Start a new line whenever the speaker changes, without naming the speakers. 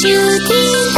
shooting